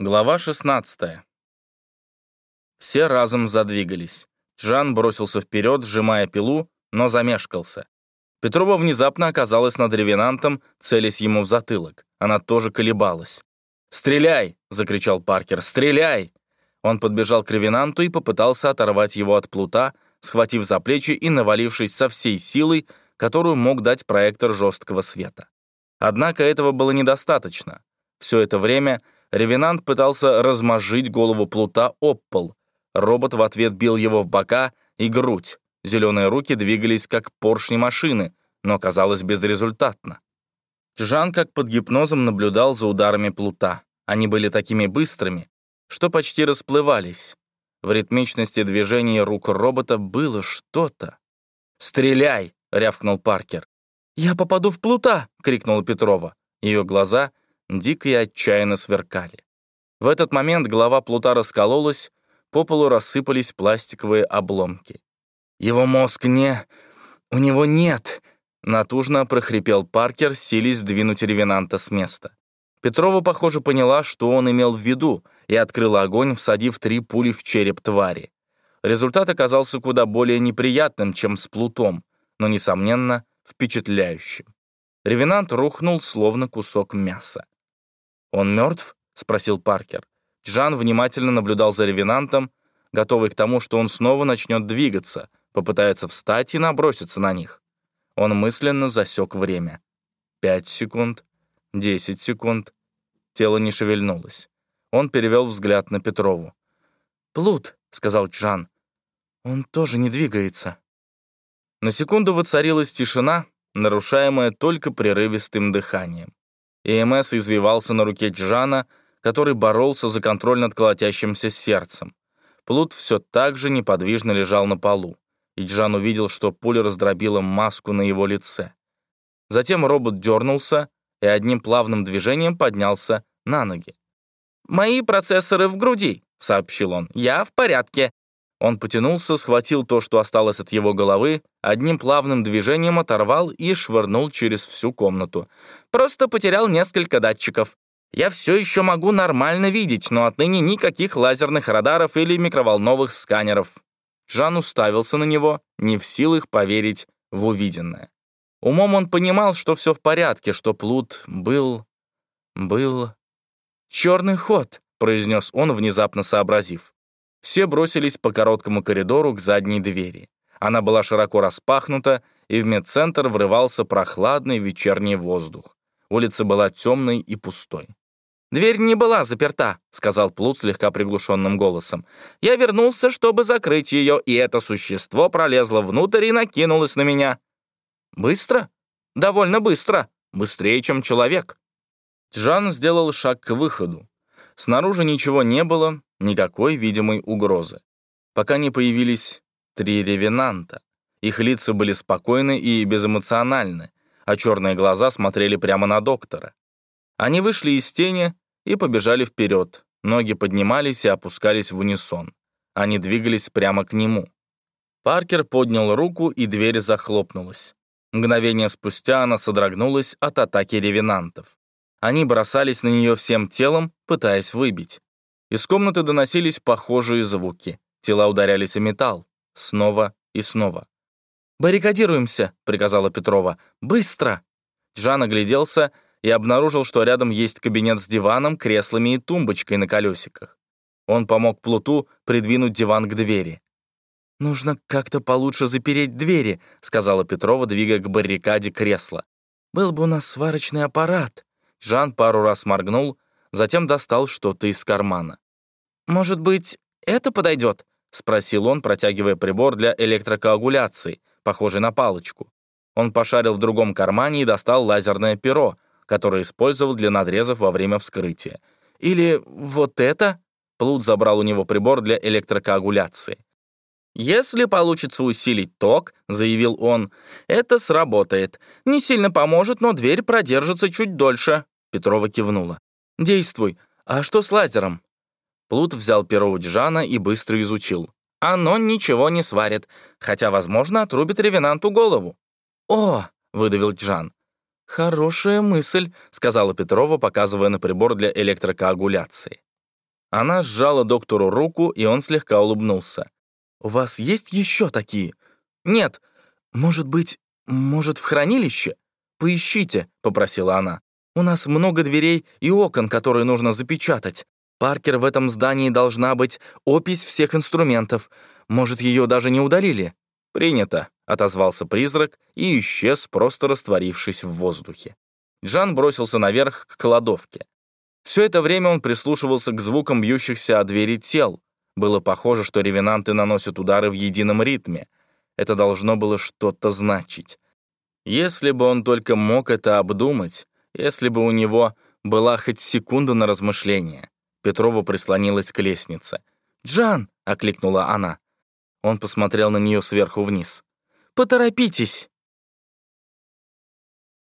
Глава 16. Все разом задвигались. Джан бросился вперед, сжимая пилу, но замешкался. Петрова внезапно оказалась над ревенантом, целясь ему в затылок. Она тоже колебалась. «Стреляй!» — закричал Паркер. «Стреляй!» Он подбежал к ревенанту и попытался оторвать его от плута, схватив за плечи и навалившись со всей силой, которую мог дать проектор жесткого света. Однако этого было недостаточно. Все это время Ревенант пытался размозжить голову плута об пол. Робот в ответ бил его в бока и грудь. Зеленые руки двигались как поршни машины, но казалось безрезультатно. Жан как под гипнозом наблюдал за ударами плута. Они были такими быстрыми, что почти расплывались. В ритмичности движений рук робота было что-то. «Стреляй!» — рявкнул Паркер. «Я попаду в плута!» — крикнула Петрова. Ее глаза дико и отчаянно сверкали. В этот момент голова плута раскололась, по полу рассыпались пластиковые обломки. «Его мозг не... у него нет!» Натужно прохрипел Паркер, силясь сдвинуть ревенанта с места. Петрова, похоже, поняла, что он имел в виду, и открыла огонь, всадив три пули в череп твари. Результат оказался куда более неприятным, чем с плутом, но, несомненно, впечатляющим. Ревенант рухнул, словно кусок мяса. «Он мертв?» — спросил Паркер. Джан внимательно наблюдал за ревенантом, готовый к тому, что он снова начнет двигаться, попытается встать и наброситься на них. Он мысленно засек время. Пять секунд, десять секунд. Тело не шевельнулось. Он перевел взгляд на Петрову. «Плут», — сказал Джан, — «он тоже не двигается». На секунду воцарилась тишина, нарушаемая только прерывистым дыханием. ЭМС извивался на руке Джана, который боролся за контроль над колотящимся сердцем. Плут все так же неподвижно лежал на полу, и Джан увидел, что пуля раздробила маску на его лице. Затем робот дернулся и одним плавным движением поднялся на ноги. «Мои процессоры в груди», — сообщил он. «Я в порядке. Он потянулся, схватил то, что осталось от его головы, одним плавным движением оторвал и швырнул через всю комнату. Просто потерял несколько датчиков. Я все еще могу нормально видеть, но отныне никаких лазерных радаров или микроволновых сканеров. Жан уставился на него, не в силах поверить в увиденное. Умом он понимал, что все в порядке, что Плут был... был... «Черный ход», — произнес он, внезапно сообразив. Все бросились по короткому коридору к задней двери. Она была широко распахнута, и в медцентр врывался прохладный вечерний воздух. Улица была темной и пустой. «Дверь не была заперта», — сказал Плут слегка приглушенным голосом. «Я вернулся, чтобы закрыть ее, и это существо пролезло внутрь и накинулось на меня». «Быстро?» «Довольно быстро. Быстрее, чем человек». Джан сделал шаг к выходу. Снаружи ничего не было, никакой видимой угрозы. Пока не появились три ревенанта. Их лица были спокойны и безэмоциональны, а черные глаза смотрели прямо на доктора. Они вышли из тени и побежали вперед. Ноги поднимались и опускались в унисон. Они двигались прямо к нему. Паркер поднял руку, и дверь захлопнулась. Мгновение спустя она содрогнулась от атаки ревенантов. Они бросались на нее всем телом, пытаясь выбить. Из комнаты доносились похожие звуки. Тела ударялись о металл. Снова и снова. «Баррикадируемся», — приказала Петрова. «Быстро!» Жан огляделся и обнаружил, что рядом есть кабинет с диваном, креслами и тумбочкой на колесиках. Он помог Плуту придвинуть диван к двери. «Нужно как-то получше запереть двери», — сказала Петрова, двигая к баррикаде кресла. «Был бы у нас сварочный аппарат». Жан пару раз моргнул, затем достал что-то из кармана. «Может быть, это подойдет?» — спросил он, протягивая прибор для электрокоагуляции, похожий на палочку. Он пошарил в другом кармане и достал лазерное перо, которое использовал для надрезов во время вскрытия. «Или вот это?» Плут забрал у него прибор для электрокоагуляции. «Если получится усилить ток», — заявил он, — «это сработает. Не сильно поможет, но дверь продержится чуть дольше». Петрова кивнула. «Действуй. А что с лазером?» Плут взял перо у Джана и быстро изучил. «Оно ничего не сварит, хотя, возможно, отрубит ревенанту голову». «О!» — выдавил Джан. «Хорошая мысль», — сказала Петрова, показывая на прибор для электрокоагуляции. Она сжала доктору руку, и он слегка улыбнулся. «У вас есть еще такие?» «Нет. Может быть, может, в хранилище? Поищите», — попросила она. «У нас много дверей и окон, которые нужно запечатать. Паркер в этом здании должна быть опись всех инструментов. Может, ее даже не удалили?» «Принято», — отозвался призрак и исчез, просто растворившись в воздухе. Джан бросился наверх к кладовке. Все это время он прислушивался к звукам бьющихся о двери тел. Было похоже, что ревенанты наносят удары в едином ритме. Это должно было что-то значить. Если бы он только мог это обдумать, если бы у него была хоть секунда на размышление. Петрова прислонилась к лестнице. «Джан!» — окликнула она. Он посмотрел на нее сверху вниз. «Поторопитесь!»